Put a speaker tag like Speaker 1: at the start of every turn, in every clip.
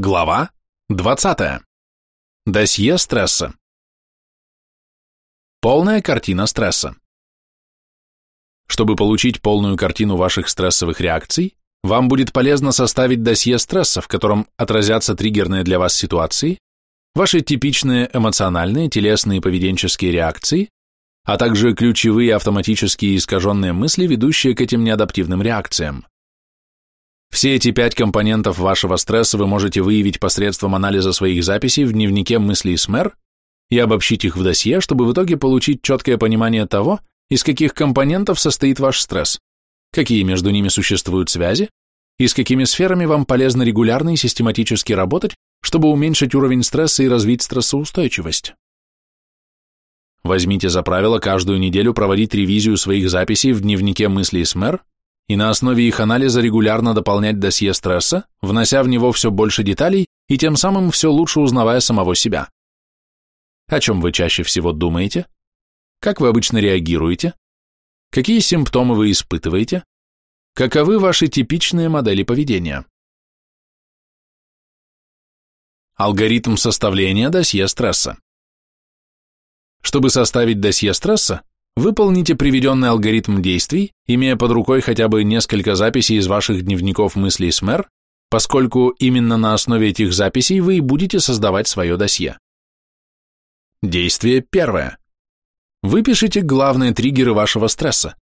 Speaker 1: Глава 20. Досье стресса. Полная картина стресса. Чтобы получить полную картину ваших стрессовых реакций, вам будет полезно составить досье стресса, в котором отразятся триггерные для вас ситуации, ваши типичные эмоциональные, телесные и поведенческие реакции, а также ключевые автоматические искаженные мысли, ведущие к этим неадаптивным реакциям. Все эти пять компонентов вашего стресса вы можете выявить посредством анализа своих записей в дневнике мыслей СМЭР и обобщить их в досье, чтобы в итоге получить четкое понимание того, из каких компонентов состоит ваш стресс, какие между ними существуют связи и с какими сферами вам полезно регулярно и систематически работать, чтобы уменьшить уровень стресса и развить стрессоустойчивость. Возьмите за правило каждую неделю проводить ревизию своих записей в дневнике мыслей СМЭР и на основе их анализа регулярно дополнять досье стресса, внося в него все больше деталей и тем самым все лучше узнавая самого себя. О чем вы чаще всего думаете? Как вы обычно реагируете? Какие симптомы вы испытываете? Каковы ваши типичные модели поведения? Алгоритм составления досье стресса. Чтобы составить досье стресса, Выполните приведенный алгоритм действий, имея под рукой хотя бы несколько записей из ваших дневников мыслей СМЭР, поскольку именно на основе этих записей вы и будете создавать свое досье. Действие первое. Выпишите главные триггеры вашего стресса.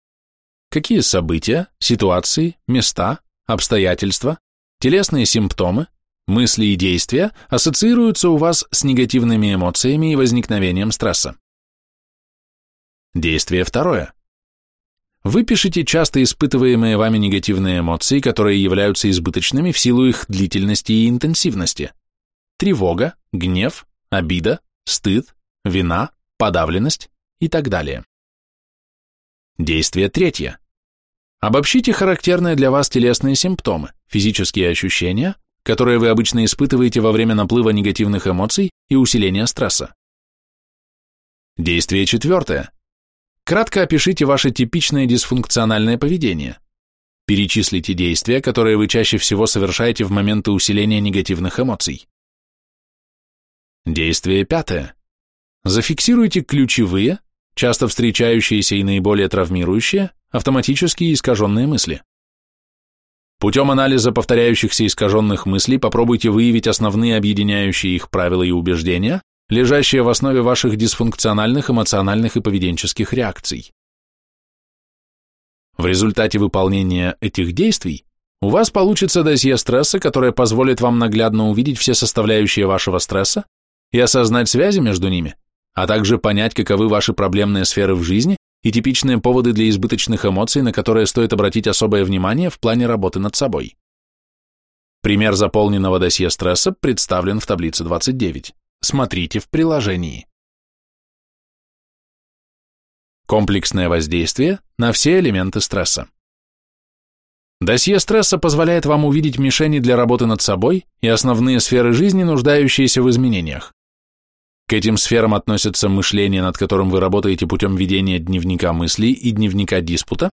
Speaker 1: Какие события, ситуации, места, обстоятельства, телесные симптомы, мысли и действия ассоциируются у вас с негативными эмоциями и возникновением стресса. Действие второе. Выпишите часто испытываемые вами негативные эмоции, которые являются избыточными в силу их длительности и интенсивности. Тревога, гнев, обида, стыд, вина, подавленность и так далее. Действие третье. Обобщите характерные для вас телесные симптомы, физические ощущения, которые вы обычно испытываете во время наплыва негативных эмоций и усиления стресса. Действие четвертое. Кратко опишите ваше типичное дисфункциональное поведение. Перечислите действия, которые вы чаще всего совершаете в моменты усиления негативных эмоций. Действие пятое. Зафиксируйте ключевые, часто встречающиеся и наиболее травмирующие, автоматические искаженные мысли. Путем анализа повторяющихся искаженных мыслей попробуйте выявить основные объединяющие их правила и убеждения, лежащее в основе ваших дисфункциональных эмоциональных и поведенческих реакций. В результате выполнения этих действий у вас получится досье стресса, которое позволит вам наглядно увидеть все составляющие вашего стресса и осознать связи между ними, а также понять, каковы ваши проблемные сферы в жизни и типичные поводы для избыточных эмоций, на которые стоит обратить особое внимание в плане работы над собой. Пример заполненного досье стресса представлен в таблице 29. Смотрите в приложении. Комплексное воздействие на все элементы стресса. Досье стресса позволяет вам увидеть мишени для работы над собой и основные сферы жизни, нуждающиеся в изменениях. К этим сферам относятся мышление, над которым вы работаете путем ведения дневника мыслей и дневника диспута,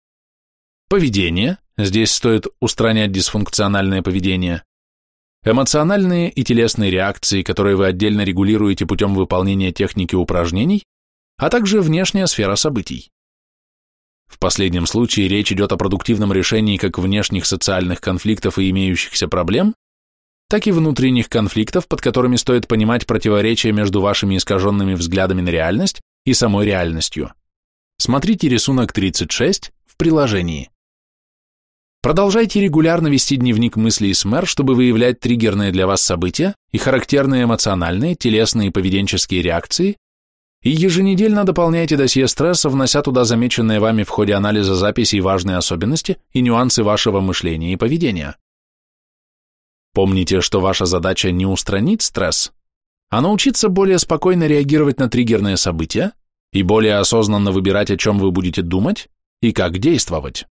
Speaker 1: поведение, здесь стоит устранять дисфункциональное поведение, эмоциональные и телесные реакции, которые вы отдельно регулируете путем выполнения техники упражнений, а также внешняя сфера событий. В последнем случае речь идет о продуктивном решении как внешних социальных конфликтов и имеющихся проблем, так и внутренних конфликтов, под которыми стоит понимать противоречия между вашими искаженными взглядами на реальность и самой реальностью. Смотрите рисунок 36 в приложении. Продолжайте регулярно вести дневник мыслей СМЭР, чтобы выявлять триггерные для вас события и характерные эмоциональные, телесные и поведенческие реакции, и еженедельно дополняйте досье стресса, внося туда замеченные вами в ходе анализа записей важные особенности и нюансы вашего мышления и поведения. Помните, что ваша задача не устранить стресс, а научиться более спокойно реагировать на триггерные события и более осознанно выбирать, о чем вы будете думать и как действовать.